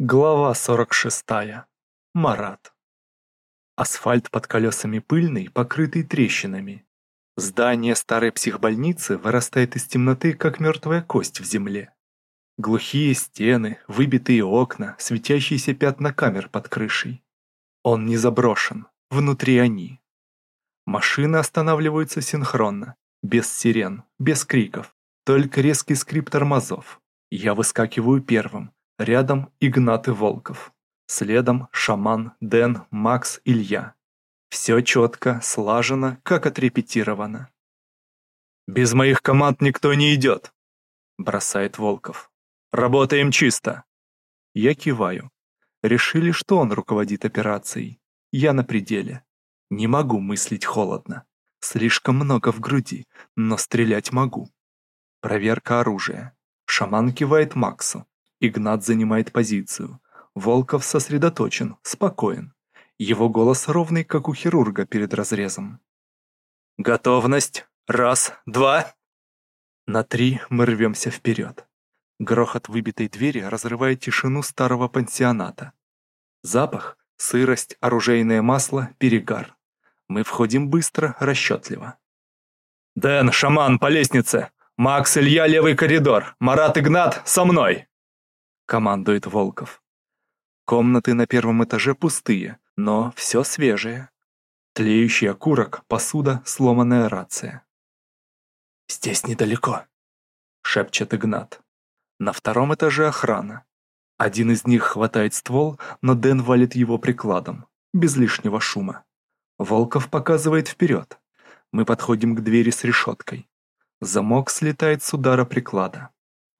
Глава 46. Марат. Асфальт под колесами пыльный, покрытый трещинами. Здание старой психбольницы вырастает из темноты, как мертвая кость в земле. Глухие стены, выбитые окна, светящиеся пятна камер под крышей. Он не заброшен, внутри они. Машины останавливаются синхронно, без сирен, без криков, только резкий скрип тормозов. Я выскакиваю первым, Рядом Игнат и Волков. Следом Шаман, Дэн, Макс, Илья. Все четко, слажено, как отрепетировано. «Без моих команд никто не идет», — бросает Волков. «Работаем чисто». Я киваю. Решили, что он руководит операцией. Я на пределе. Не могу мыслить холодно. Слишком много в груди, но стрелять могу. Проверка оружия. Шаман кивает Максу. Игнат занимает позицию. Волков сосредоточен, спокоен. Его голос ровный, как у хирурга перед разрезом. «Готовность! Раз, два!» На три мы рвемся вперед. Грохот выбитой двери разрывает тишину старого пансионата. Запах, сырость, оружейное масло, перегар. Мы входим быстро, расчетливо. «Дэн, шаман, по лестнице! Макс, Илья, левый коридор! Марат, Игнат, со мной!» Командует Волков. Комнаты на первом этаже пустые, но все свежее. Тлеющий окурок, посуда, сломанная рация. «Здесь недалеко», — шепчет Игнат. На втором этаже охрана. Один из них хватает ствол, но Дэн валит его прикладом, без лишнего шума. Волков показывает вперед. Мы подходим к двери с решеткой. Замок слетает с удара приклада.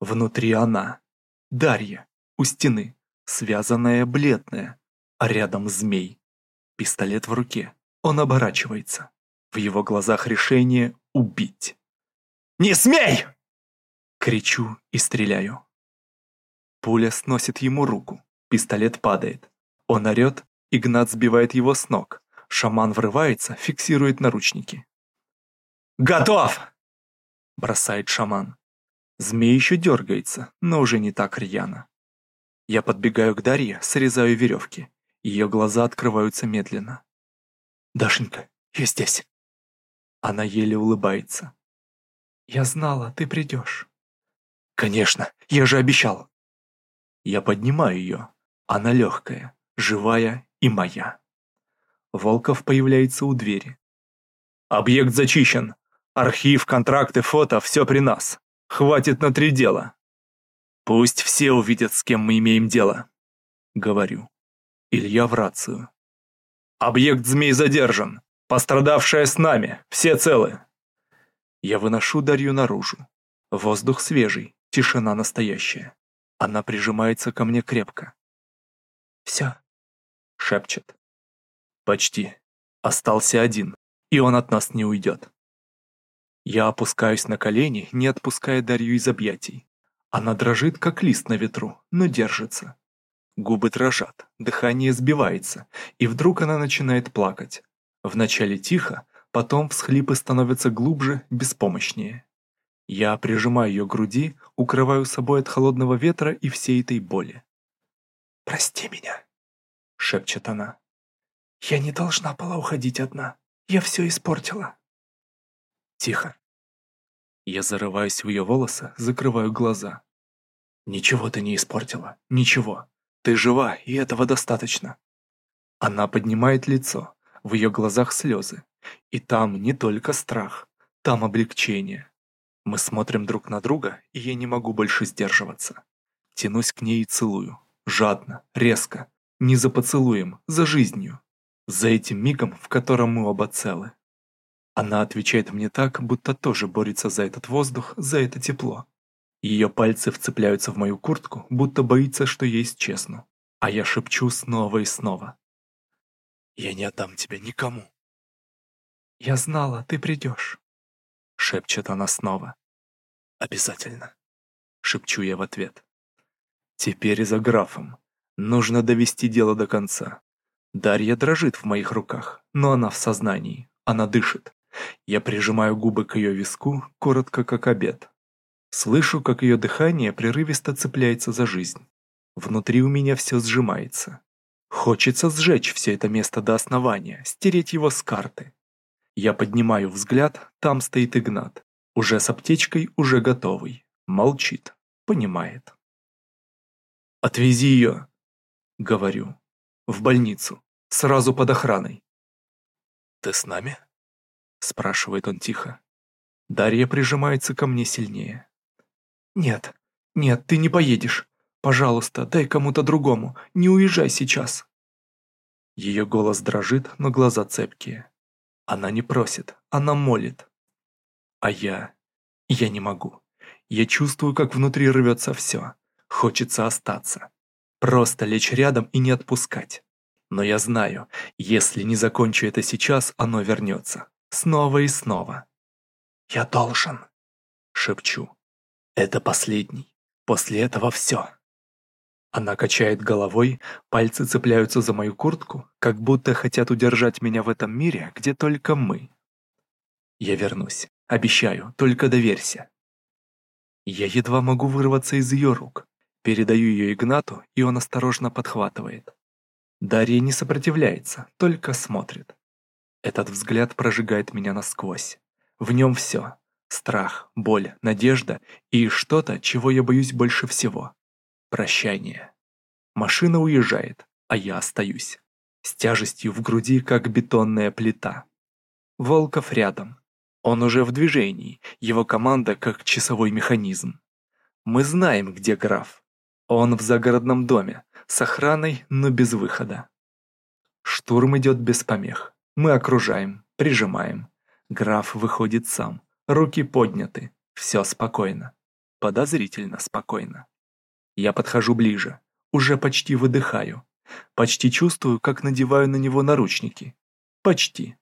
Внутри она. Дарья, у стены, связанная бледная, а рядом змей. Пистолет в руке. Он оборачивается. В его глазах решение убить. «Не смей!» Кричу и стреляю. Пуля сносит ему руку. Пистолет падает. Он орет, Игнат сбивает его с ног. Шаман врывается, фиксирует наручники. «Готов!» Бросает шаман. Змей еще дергается, но уже не так рьяно. Я подбегаю к Дарье, срезаю веревки. Ее глаза открываются медленно. «Дашенька, я здесь». Она еле улыбается. «Я знала, ты придешь». «Конечно, я же обещал». Я поднимаю ее. Она легкая, живая и моя. Волков появляется у двери. «Объект зачищен. Архив, контракты, фото – все при нас. Хватит на три дела. Пусть все увидят, с кем мы имеем дело. Говорю. Илья в рацию. Объект змей задержан. Пострадавшая с нами. Все целы. Я выношу Дарью наружу. Воздух свежий, тишина настоящая. Она прижимается ко мне крепко. «Все», — шепчет. «Почти. Остался один, и он от нас не уйдет». Я опускаюсь на колени, не отпуская Дарью из объятий. Она дрожит, как лист на ветру, но держится. Губы дрожат, дыхание сбивается, и вдруг она начинает плакать. Вначале тихо, потом всхлипы становятся глубже, беспомощнее. Я прижимаю ее к груди, укрываю собой от холодного ветра и всей этой боли. «Прости меня», — шепчет она. «Я не должна была уходить одна. Я все испортила». Тихо. Я зарываюсь в ее волосы, закрываю глаза. Ничего ты не испортила, ничего. Ты жива, и этого достаточно. Она поднимает лицо, в ее глазах слезы. И там не только страх, там облегчение. Мы смотрим друг на друга, и я не могу больше сдерживаться. Тянусь к ней и целую. Жадно, резко. Не за поцелуем, за жизнью. За этим мигом, в котором мы оба целы. Она отвечает мне так, будто тоже борется за этот воздух, за это тепло. Ее пальцы вцепляются в мою куртку, будто боится, что я исчезну. А я шепчу снова и снова. «Я не отдам тебя никому». «Я знала, ты придешь», — шепчет она снова. «Обязательно», — шепчу я в ответ. «Теперь за графом. Нужно довести дело до конца. Дарья дрожит в моих руках, но она в сознании, она дышит. Я прижимаю губы к ее виску, коротко как обед. Слышу, как ее дыхание прерывисто цепляется за жизнь. Внутри у меня все сжимается. Хочется сжечь все это место до основания, стереть его с карты. Я поднимаю взгляд, там стоит Игнат. Уже с аптечкой, уже готовый. Молчит, понимает. «Отвези ее», — говорю, — «в больницу, сразу под охраной». «Ты с нами?» — спрашивает он тихо. Дарья прижимается ко мне сильнее. «Нет, нет, ты не поедешь. Пожалуйста, дай кому-то другому, не уезжай сейчас». Ее голос дрожит, но глаза цепкие. Она не просит, она молит. А я... я не могу. Я чувствую, как внутри рвется все. Хочется остаться. Просто лечь рядом и не отпускать. Но я знаю, если не закончу это сейчас, оно вернется. Снова и снова. «Я должен», — шепчу. «Это последний. После этого все». Она качает головой, пальцы цепляются за мою куртку, как будто хотят удержать меня в этом мире, где только мы. Я вернусь, обещаю, только доверься. Я едва могу вырваться из ее рук. Передаю ее Игнату, и он осторожно подхватывает. Дарья не сопротивляется, только смотрит. Этот взгляд прожигает меня насквозь. В нем все. Страх, боль, надежда и что-то, чего я боюсь больше всего. Прощание. Машина уезжает, а я остаюсь. С тяжестью в груди, как бетонная плита. Волков рядом. Он уже в движении, его команда как часовой механизм. Мы знаем, где граф. Он в загородном доме, с охраной, но без выхода. Штурм идет без помех. Мы окружаем, прижимаем. Граф выходит сам. Руки подняты. Все спокойно. Подозрительно спокойно. Я подхожу ближе, уже почти выдыхаю. Почти чувствую, как надеваю на него наручники. Почти.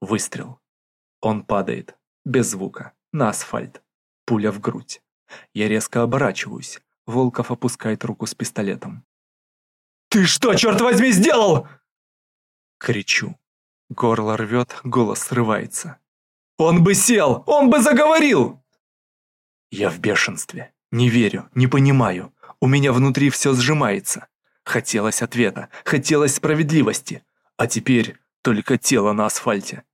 Выстрел. Он падает, без звука, на асфальт. Пуля в грудь. Я резко оборачиваюсь. Волков опускает руку с пистолетом. «Ты что, черт возьми, сделал?» Кричу. Горло рвет, голос срывается. «Он бы сел! Он бы заговорил!» Я в бешенстве. Не верю, не понимаю. У меня внутри все сжимается. Хотелось ответа, хотелось справедливости. А теперь только тело на асфальте.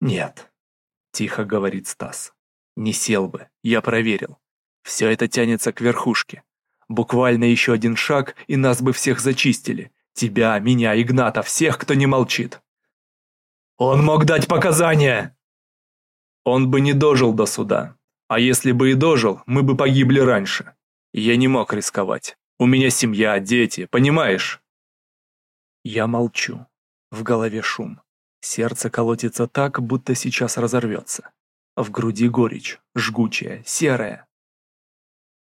«Нет», – тихо говорит Стас. «Не сел бы, я проверил. Все это тянется к верхушке. Буквально еще один шаг, и нас бы всех зачистили. Тебя, меня, Игната, всех, кто не молчит». «Он мог дать показания!» «Он бы не дожил до суда», а если бы и дожил, мы бы погибли раньше. Я не мог рисковать. У меня семья, дети, понимаешь? Я молчу. В голове шум. Сердце колотится так, будто сейчас разорвется. В груди горечь, жгучая, серая.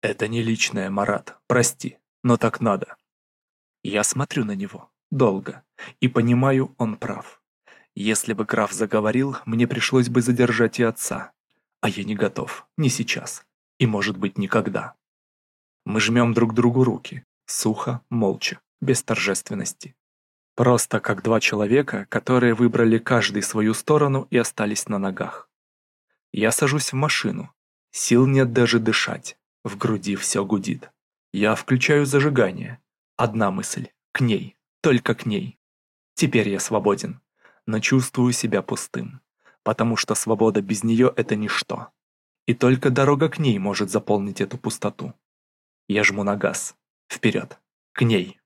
Это не личное, Марат, прости, но так надо. Я смотрю на него, долго, и понимаю, он прав. Если бы граф заговорил, мне пришлось бы задержать и отца, а я не готов, не сейчас. И может быть никогда. Мы жмем друг другу руки, сухо, молча, без торжественности. Просто как два человека, которые выбрали каждый свою сторону и остались на ногах. Я сажусь в машину. Сил нет даже дышать. В груди все гудит. Я включаю зажигание. Одна мысль. К ней. Только к ней. Теперь я свободен. Но чувствую себя пустым потому что свобода без нее – это ничто. И только дорога к ней может заполнить эту пустоту. Я жму на газ. Вперед. К ней.